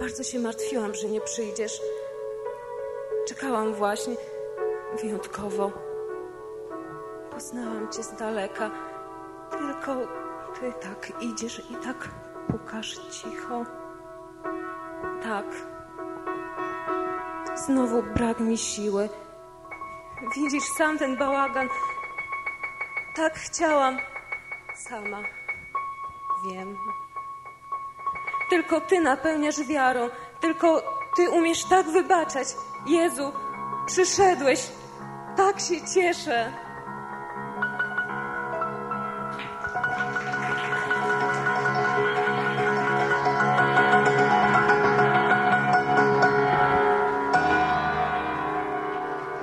Bardzo się martwiłam, że nie przyjdziesz. Czekałam właśnie, wyjątkowo. Poznałam cię z daleka, tylko ty tak idziesz i tak pukasz cicho. Tak. Znowu brak mi siły. Widzisz sam ten bałagan. Tak chciałam. Sama. Wiem. Tylko Ty napełniasz wiarą, tylko Ty umiesz tak wybaczać. Jezu, przyszedłeś, tak się cieszę.